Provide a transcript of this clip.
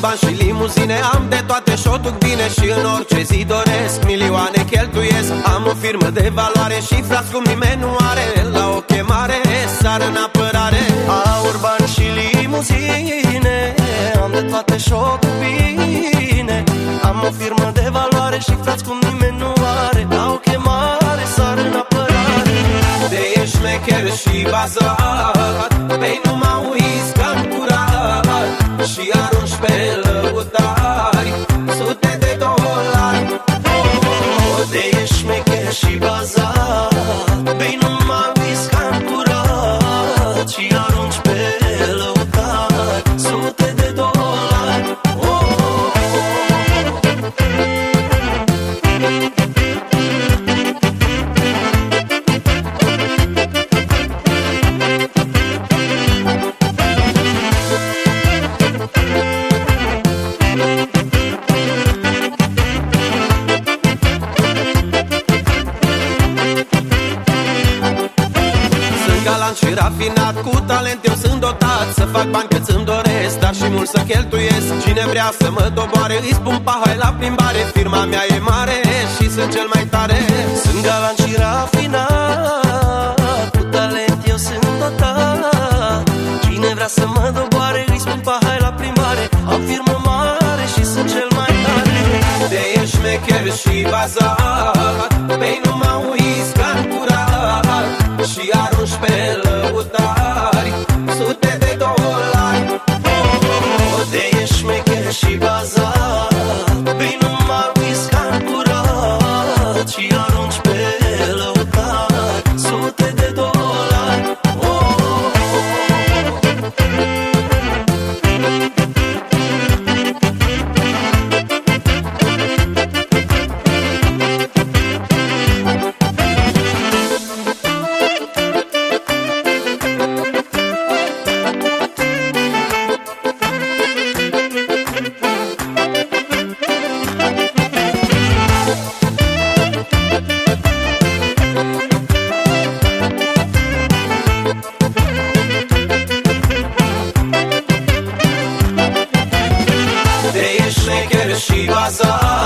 bani și limuzine Am de toate și o duc bine și în orice zi doresc. Milioane cheltuiesc Am o firmă de valoare și flas cum nimeni nu are. La o chemare sar în apărare. Aur, bani și limuzine Am de toate și o bine. Am o firmă de valoare și frați cum nimeni nu are. La o chemare sar în apărare. De ești șmecher și bazat rafinat Cu talent eu sunt dotat. Să fac bani cât îmi doresc Dar și mult să cheltuiesc. Cine vrea să mă doboare Îi spun pahai la plimbare. Firma mea e mare Și sunt cel mai tare. Sunt galant și rafinat Cu talent eu sunt dotat. Cine vrea să mă doboare Îi spun pahai la plimbare. Am firmă mare și sunt cel mai tare. De ești șmecher și bazat De ești șmecher și bazat